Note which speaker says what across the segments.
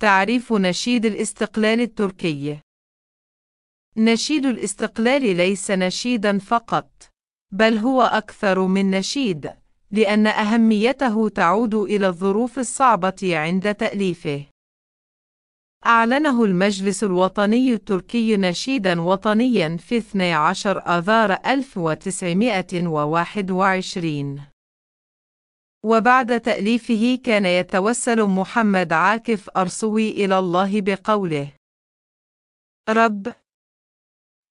Speaker 1: تعريف نشيد الاستقلال التركي. نشيد الاستقلال ليس نشيدا فقط بل هو أكثر من نشيد لأن أهميته تعود إلى الظروف الصعبة عند تأليفه. أعلنه المجلس الوطني التركي نشيدا وطنيا في 12 آذار 1921 وبعد تأليفه كان يتوسل محمد عاكف أرسوي إلى الله بقوله. رب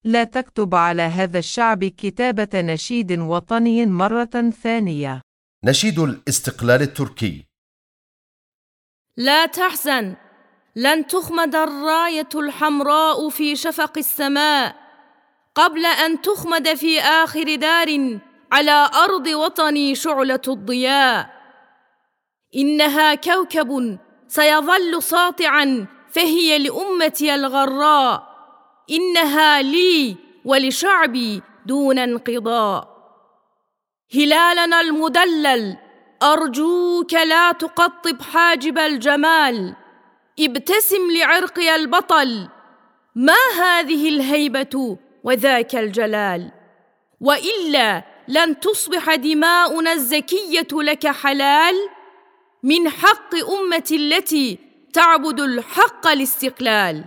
Speaker 1: لا تكتب على هذا الشعب كتابة نشيد وطني مرة ثانية.
Speaker 2: نشيد الاستقلال التركي.
Speaker 3: لا تحزن لن تخمد الراية الحمراء في شفق السماء. قبل أن تخمد في آخر دار على أرض وطني شعلة الضياء. إنها كوكب سيظل ساطعا فهي لأمتي الغراء. إنها لي ولشعبي دون انقضاء. هلالنا المدلل أرجوك لا تقطب حاجب الجمال. ابتسم لعرقي البطل ما هذه الهيبة وذاك الجلال؟ وإلا لن تصبح دماؤنا الزكية لك حلال من حق أمتي التي تعبد الحق الاستقلال